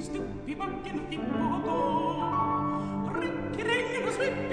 stupi banchi di foto ricchi regni lo sweet